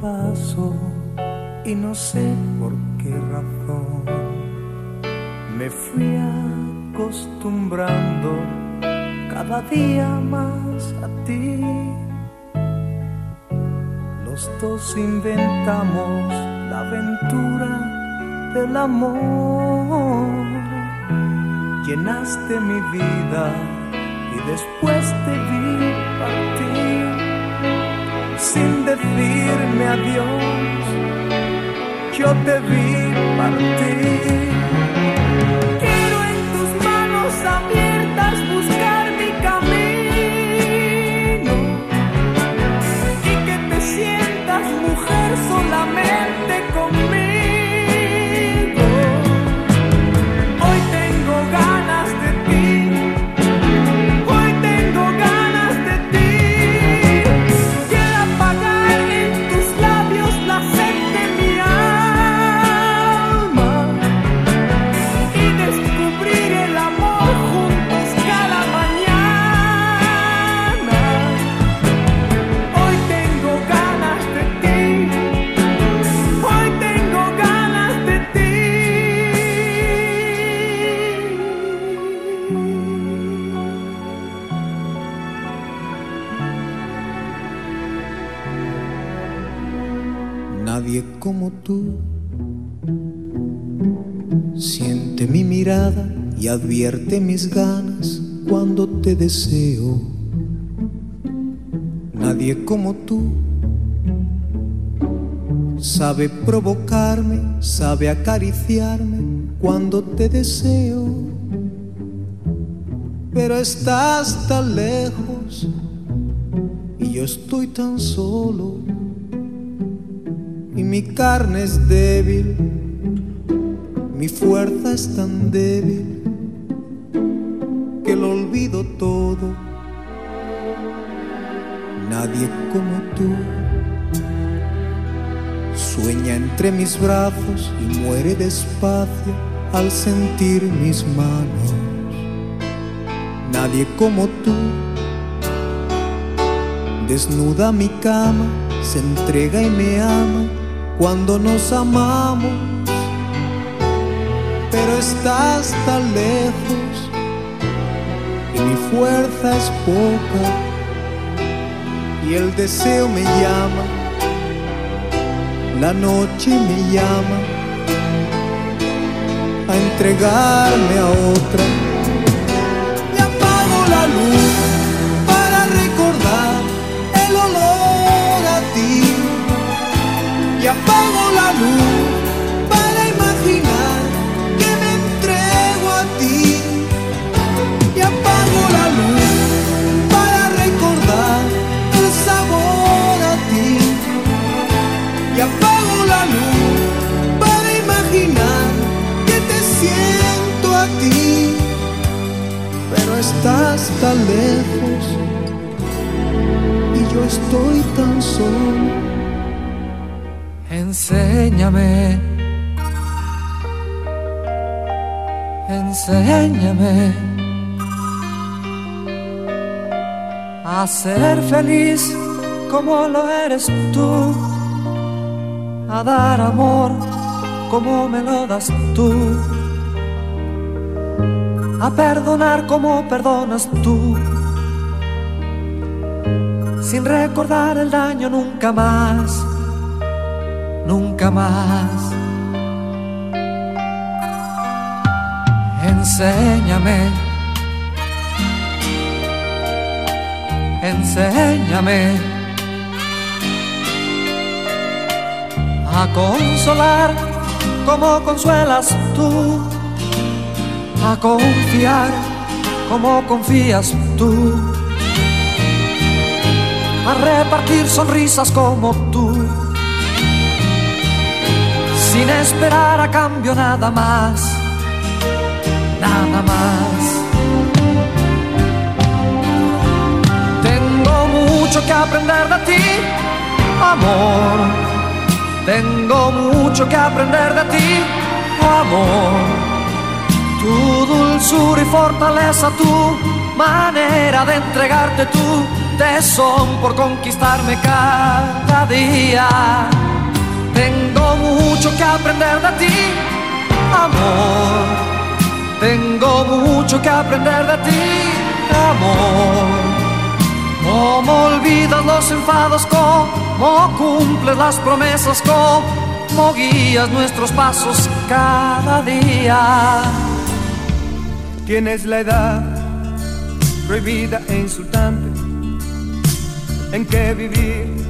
paso y no sé por qué razón me fui acostumbrando cada día más a ti. Los dos inventamos la aventura del amor. Llenaste mi vida y después te vi partir sin decirme adiós. Yo te vi partir. Como tú siente mi mirada y advierte mis ganas cuando te deseo. Nadie como tú sabe provocarme, sabe acariciarme cuando te deseo. Pero estás tan lejos y yo estoy tan solo mi carne es débil, mi fuerza es tan débil que lo olvido todo. Nadie como tú sueña entre mis brazos y muere despacio al sentir mis manos. Nadie como tú desnuda mi cama, se entrega y me ama cuando nos amamos. Pero estás tan lejos y mi fuerza es poca y el deseo me llama, la noche me llama a entregarme a otra. Y apago la luz para imaginar que me entrego a ti. Y apago la luz para recordar el sabor a ti. Y apago la luz para imaginar que te siento a ti. Pero estás tan lejos y yo estoy tan solo. Enséñame, enséñame. A ser feliz como lo eres tú, a dar amor como me lo das tú, a perdonar como perdonas tú, sin recordar el daño nunca más nunca más. Enséñame, enséñame. A consolar como consuelas tú, a confiar como confías tú, a repartir sonrisas como tú sin esperar a cambio nada más, nada más. Tengo mucho que aprender de ti, amor. Tengo mucho que aprender de ti, amor. Tu dulzura y fortaleza, tu manera de entregarte tú tesón por conquistarme cada día. Tengo mucho que aprender de ti, amor. Tengo mucho que aprender de ti, amor. Cómo olvidas los enfados, cómo cumples las promesas, cómo guías nuestros pasos cada día. Tienes la edad prohibida e insultante en que vivir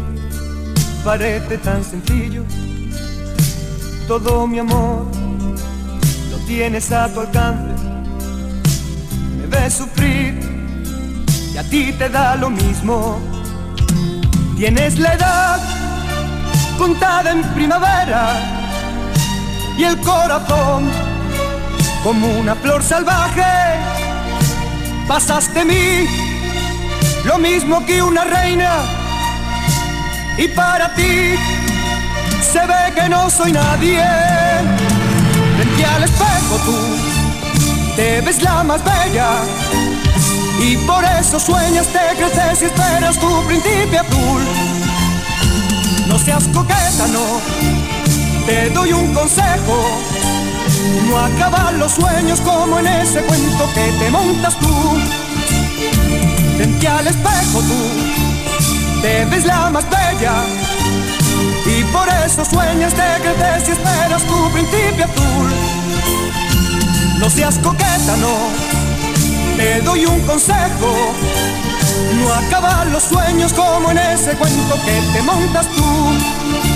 parece tan sencillo. Todo mi amor lo tienes a tu alcance. Me ves sufrir y a ti te da lo mismo. Tienes la edad contada en primavera y el corazón como una flor salvaje. Pasaste mí lo mismo que una reina y para ti se ve que no soy nadie. Frente al espejo tú te ves la más bella y por eso sueñas, te creces y esperas tu príncipe azul. No seas coqueta, no, te doy un consejo. No acaban los sueños como en ese cuento que te montas tú. Frente al espejo tú te ves la más bella y por eso sueñas, te creces y esperas tu príncipe azul. No seas coqueta, no, te doy un consejo. No acaban los sueños como en ese cuento que te montas tú.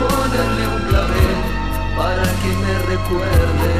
ponerle un clavel para que me recuerde.